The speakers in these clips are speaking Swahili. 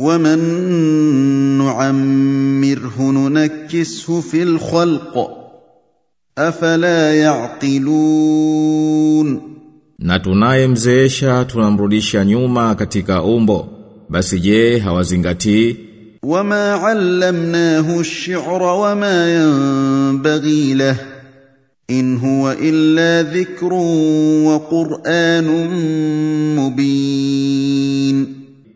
ومن نعمره ننكسه في الخلق أفلا يعقلون na tunaye mzeesha tunamrudisha nyuma katika umbo basi je hawazingati wama allamnahu ash-shi'ra wama yanbaghi lah in huwa illa dhikrun wa qur'anun mubin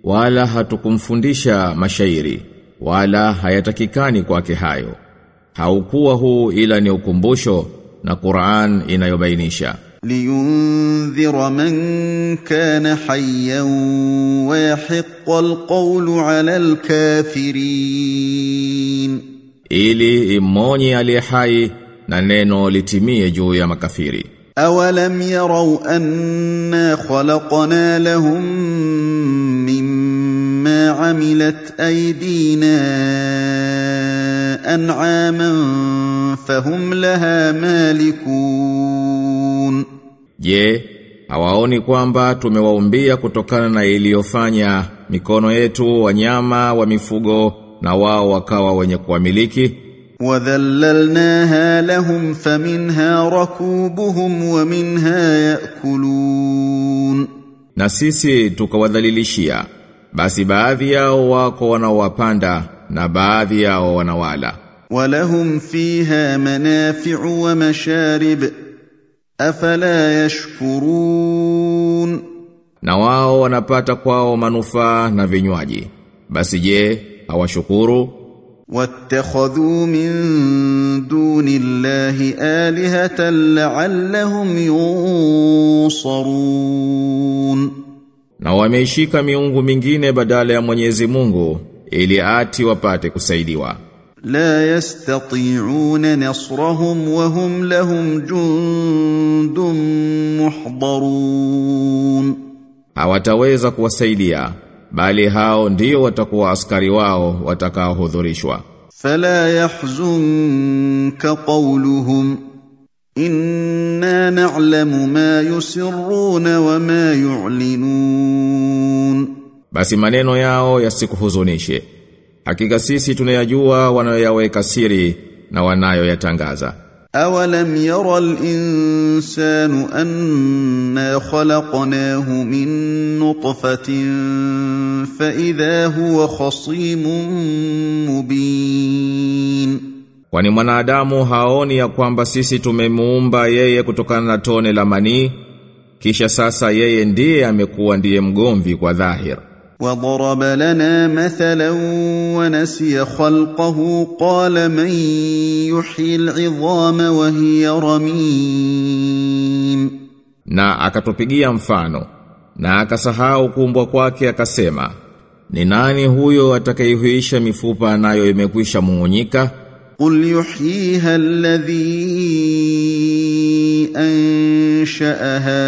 wala hatukumfundisha mashairi wala hayatakikani kwake hayo. Haukuwa huu ila ni ukumbusho na Qur'an inayobainisha. Liyundhira man kana hayyan wa yahiqqa alqawlu 'ala alkafirin. Ili imoni aliye hai na neno litimie juu ya makafiri. Awalam yarau anna khalaqna lahum مما عملت أيدينا أنعاما فهم لها مالكون Je, hawaoni kwamba tumewaumbia kutokana na iliyofanya mikono yetu wanyama wa mifugo na wao wakawa wenye kuwamiliki? وذللناها لهم فمنها ركوبهم ومنها يأكلون Na sisi tukawadhalilishia. basi baadhi yao wako wanaowapanda na baadhi yao wanawala. Walahum fiha manafi'u wa masharib afala yashkurun. Na wao wanapata kwao manufaa na vinywaji. Basi je hawashukuru? Wattakhadhu min duni llahi alihatan la'allahum yunsarun na wameishika miungu mingine badala ya Mwenyezi Mungu ili ati wapate kusaidiwa. La yastati'una nasrahum wa hum lahum jundun muhdarun. Hawataweza kuwasaidia bali hao ndio watakuwa askari wao watakaohudhurishwa. Fala yahzunka qawluhum. إنا نعلم ما يسرون وما يعلنون Basi maneno yao yasikuhuzunishe. Hakika sisi tunayajua wanayoyaweka siri na wanayoyatangaza. أولم ير الإنسان أنا خلقناه من نطفة فإذا هو خصيم مبين Kwani mwanadamu haoni ya kwamba sisi tumemuumba yeye kutokana na tone la manii kisha sasa yeye ndiye amekuwa ndiye mgomvi kwa dhahir. وضرب لنا مثلا ونسي خلقه قال من يحيي العظام وهي رميم Na akatupigia mfano na akasahau kuumbwa kwake akasema ni nani huyo atakayehuisha mifupa nayo imekwisha mung'unyika قل يحييها الذي انشاها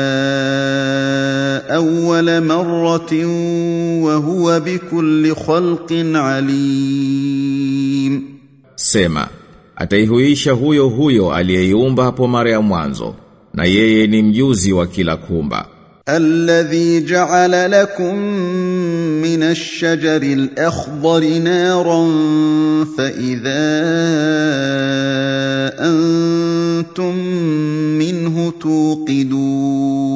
اول مره وهو بكل خلق عليم Sema, ataihuisha huyo huyo aliyeiumba hapo mara ya mwanzo, na yeye ni mjuzi wa kila kumba. الذي جعل لكم من الشجر الاخضر نارا فاذا انتم منه توقدون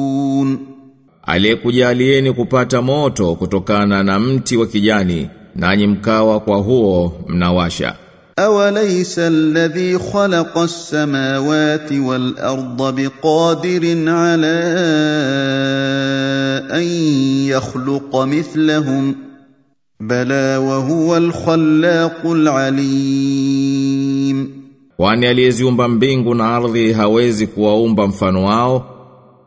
Aliyekujalieni kupata moto kutokana na mti wa kijani, nanyi mkawa kwa huo mnawasha. أوليس الذي خلق السماوات والأرض بقادر على أن يخلق مثلهم بلى وهو الخلاق العليم Kwani aliyeziumba mbingu na ardhi hawezi kuwaumba mfano wao?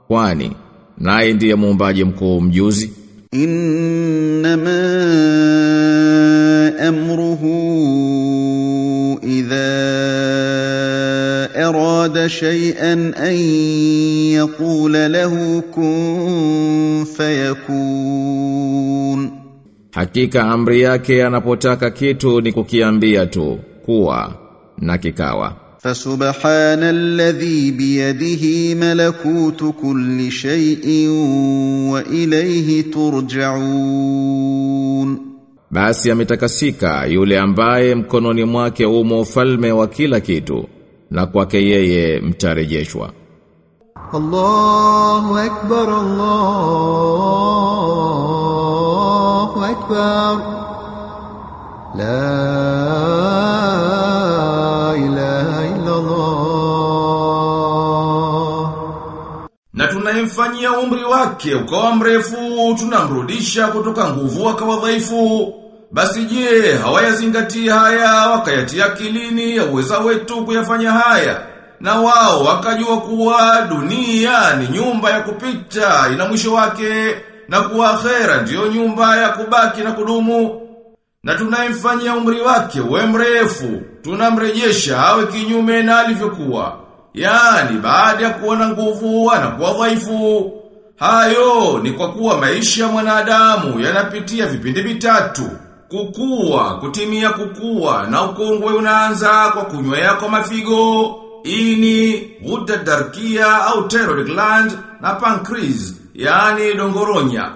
Kwani naye ndiye muumbaji mkuu mjuzi? إنما شيئا أن يقول له كن فيكون Hakika amri yake anapotaka kitu ni kukiambia tu kuwa na kikawa. فسبحان الذي بيده ملكوت كل شيء وإليه ترجعون basi ametakasika yule ambaye mkononi mwake umo ufalme wa kila kitu na kwake yeye mtarejeshwa. Allahu akbar Allahu akbar. La ilaha illa Allah Na tunayemfanyia umri wake ukawa mrefu tunamrudisha kutoka nguvu akawa dhaifu. Basi je, hawayazingatia haya wakayatia kilini ya uweza wetu kuyafanya haya. Na wao wakajua kuwa dunia ni nyumba ya kupita ina mwisho wake na kuwa akhera ndiyo nyumba ya kubaki na kudumu. Na tunayemfanyia umri wake uwe mrefu, tunamrejesha awe kinyume na alivyokuwa. Yaani baada ya kuwa na nguvu anakuwa dhaifu. Hayo ni kwa kuwa maisha ya mwanadamu yanapitia vipindi vitatu. Kukua, kutimia kukua na ukongwe unaanza kwa kunywa yako mafigo, ini, ghuda darkia au thyroid gland na pancreas, yani dongoronya.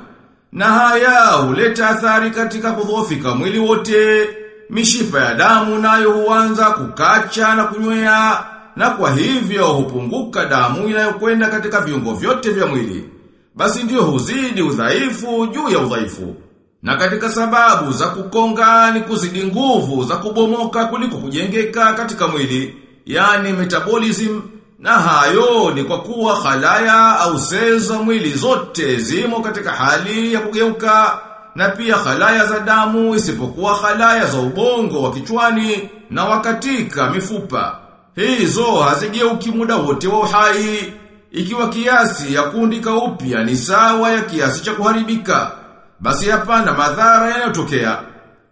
Na haya huleta athari katika kudhoofika mwili wote, mishipa ya damu nayo huanza kukacha na kunywea, na kwa hivyo hupunguka damu inayokwenda katika viungo vyote vya mwili. Basi ndio huzidi udhaifu juu ya udhaifu. Na katika sababu za kukonga ni kuzidi nguvu za kubomoka kuliko kujengeka katika mwili, yani metabolism, na hayo ni kwa kuwa khalaya au seza za mwili zote zimo katika hali ya kugeuka, na pia khalaya za damu isipokuwa khalaya za ubongo wa kichwani na wakatika mifupa. Hizo hazigeuki muda wote wa uhai, ikiwa kiasi ya kuundika upya ni sawa ya kiasi cha kuharibika basi hapana madhara yanayotokea.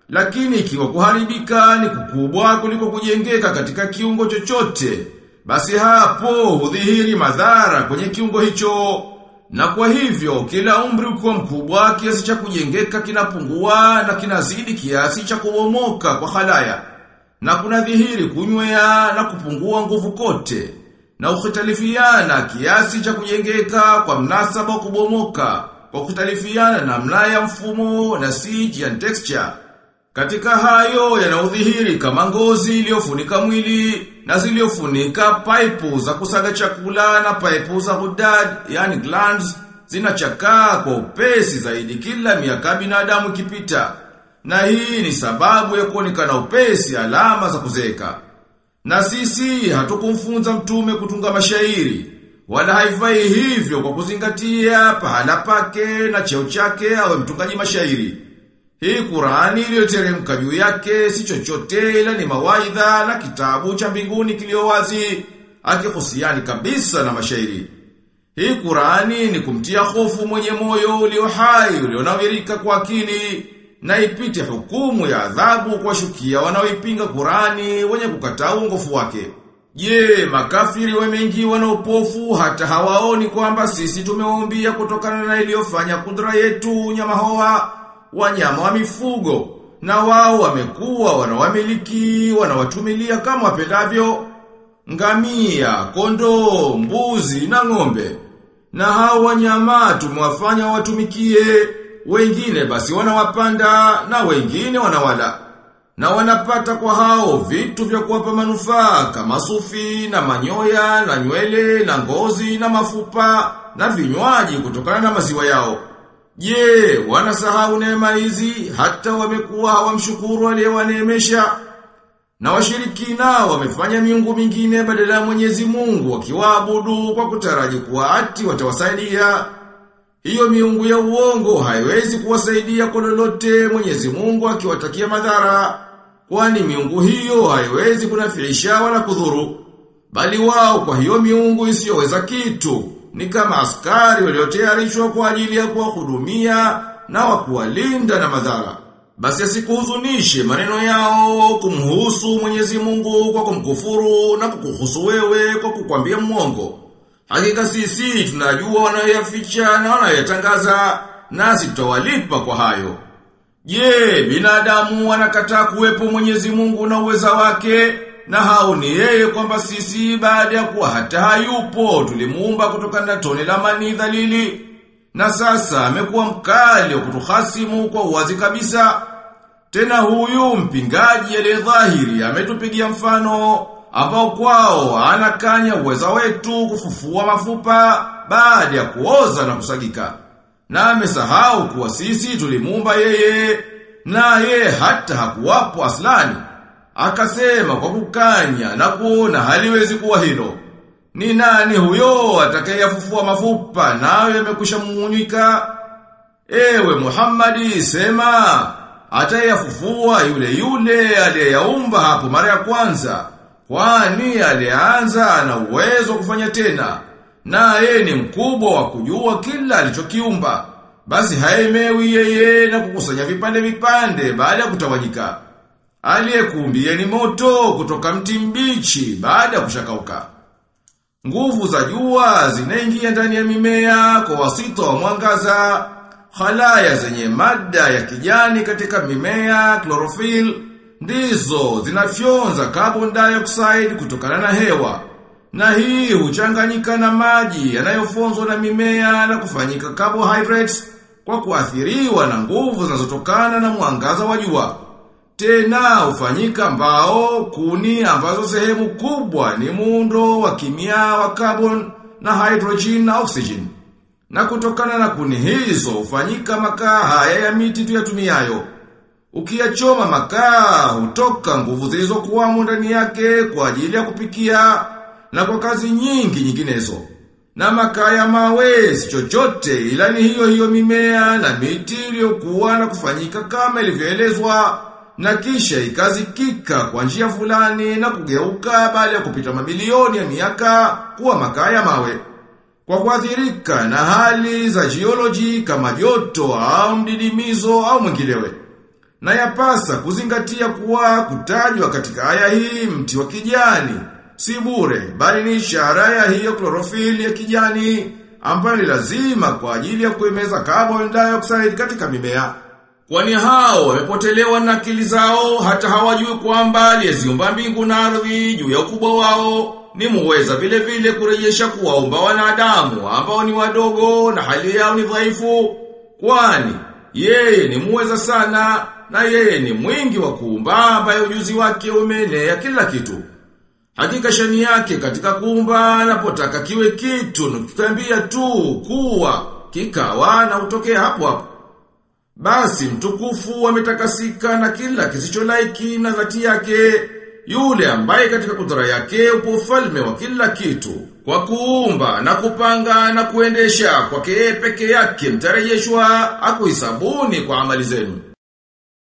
Lakini ikiwa kuharibika ni kukubwa kuliko kujengeka katika kiungo chochote, basi hapo hudhihiri madhara kwenye kiungo hicho. Na kwa hivyo kila umri ukiwa mkubwa kiasi cha kujengeka kinapungua na kinazidi kiasi cha kubomoka kwa halaya. Na kuna dhihiri kunywea na kupungua nguvu kote. Na ukhitalifiana kiasi cha kujengeka kwa mnasaba wa kubomoka kwa kutalifiana namna ya mfumo na siege and texture. Katika hayo yanaudhihiri kama ngozi iliyofunika mwili na ziliyofunika paipu za kusaga chakula na paipu za hudad, yani glands, zinachakaa kwa upesi zaidi kila miaka binadamu ikipita. Na hii ni sababu ya kuonekana upesi alama za kuzeeka. Na sisi hatukumfunza mtume kutunga mashairi, wala haifai hivyo kwa kuzingatia pahala pake na cheo chake awe mtungaji mashairi. Hii Qur'ani iliyoteremka juu yake si chochote ila ni mawaidha na kitabu cha mbinguni kilio wazi, akihusiani kabisa na mashairi. Hii Qur'ani ni kumtia hofu mwenye moyo ulio hai ulionawirika kwa akili na ipite hukumu ya adhabu kwa shukia wanaoipinga Qur'ani wenye kukataa uongofu wake. Je, makafiri wameingiwa na upofu hata hawaoni kwamba sisi tumewaumbia kutokana na iliyofanya kudra yetu nyama hoa, wanyama wa mifugo, na wao wamekuwa wanawamiliki, wanawatumilia kama wapendavyo, ngamia, kondoo, mbuzi na ng'ombe. Na hao wanyama tumewafanya watumikie, wengine basi wanawapanda na wengine wanawala. Na wanapata kwa hao vitu vya kuwapa manufaa kama sufi na manyoya na nywele na ngozi na mafupa na vinywaji kutokana na maziwa yao. Je, wanasahau neema hizi hata wamekuwa hawamshukuru aliyewaneemesha? Na washirikina wamefanya miungu mingine badala ya Mwenyezi Mungu wakiwaabudu kwa kutaraji kuwa ati watawasaidia. Hiyo miungu ya uongo haiwezi kuwasaidia kwa lolote Mwenyezi Mungu akiwatakia madhara, kwani miungu hiyo haiwezi kunafiisha wala kudhuru. Bali wao kwa hiyo miungu isiyoweza kitu, ni kama askari waliotayarishwa kwa ajili ya kuwahudumia na wakuwalinda na madhara. Basi asikuhuzunishe maneno yao kumhusu Mwenyezi Mungu kwa kumkufuru na kukuhusu wewe kwa kukwambia mwongo. Hakika sisi tunajua wanayoyaficha na wanayoyatangaza nasi tutawalipa kwa hayo. Je, binadamu wanakataa kuwepo Mwenyezi Mungu na uweza wake na hao ni yeye kwamba sisi baada ya kuwa hata hayupo tulimuumba kutoka na tone la mani dhalili na sasa amekuwa mkali wa kutuhasimu kwa uwazi kabisa. Tena huyu mpingaji aliyedhahiri ametupigia mfano ambao kwao anakanya uweza wetu kufufua mafupa baada ya kuoza na kusagika. Na amesahau kuwa sisi tulimuumba yeye na yeye hata hakuwapo aslani. Akasema kwa kukanya na kuona haliwezi kuwa hilo. Ni nani huyo atakayeyafufua mafupa nayo yamekusha mumunyika? Ewe Muhammadi sema atayafufua yule yule aliyeyaumba hapo mara ya kwanza kwani alianza na uwezo kufanya tena na yeye ni mkubwa wa kujua kila alichokiumba. Basi haemewi yeye na kukusanya vipande vipande baada ya kutawanyika. Aliyekuumbia ni moto kutoka mti mbichi baada ya kushakauka. Nguvu za jua zinaingia ndani ya mimea kwa wasito wa mwangaza. Halaya zenye mada ya kijani katika mimea, chlorophyll, ndizo zinafyonza carbon dioxide kutokana na hewa. Na hii huchanganyika na maji yanayofonzwa na mimea na kufanyika carbohydrates kwa kuathiriwa na nguvu zinazotokana na mwangaza wa jua. Tena hufanyika mbao, kuni ambazo sehemu kubwa ni muundo wa kimia wa carbon na hydrogen na oxygen. Na kutokana na kuni hizo hufanyika makaa haya ya miti tuyatumiayo. Ukiyachoma makaa hutoka nguvu zilizokuwamo ndani yake kwa ajili ya kupikia na kwa kazi nyingi nyinginezo. Na makaya ya mawe si chochote ila ni hiyo hiyo mimea na miti iliyokuwa na kufanyika kama ilivyoelezwa na kisha ikazikika kwa njia fulani na kugeuka baada ya kupita mamilioni ya miaka kuwa makaa ya mawe kwa kuathirika na hali za jioloji kama joto au mdidimizo au mwingilewe. Na yapasa kuzingatia kuwa kutajwa katika aya hii mti wa kijani si bure bali ni ishara ya hiyo chlorophyll ya kijani ambayo ni lazima kwa ajili ya kuimeza carbon dioxide katika mimea. Kwani hao wamepotelewa na akili zao hata hawajui kwamba aliyeziumba mbingu na ardhi juu ya ukubwa wao ni muweza vile vile kurejesha kuwaumba wanadamu ambao ni wadogo na hali yao ni dhaifu kwani yeye ni muweza sana na yeye ni mwingi wa kuumba ambaye ujuzi wake umeenea kila kitu hakika shani yake katika kuumba anapotaka kiwe kitu nukikambia tu kuwa kikawa na utokea hapo hapo. Basi mtukufu ametakasika na kila kisicho laiki na dhati yake yule ambaye katika kudra yake upo ufalme wa kila kitu kwa kuumba na kupanga na kuendesha kwake peke yake mtarejeshwa akuisabuni kwa amali zenu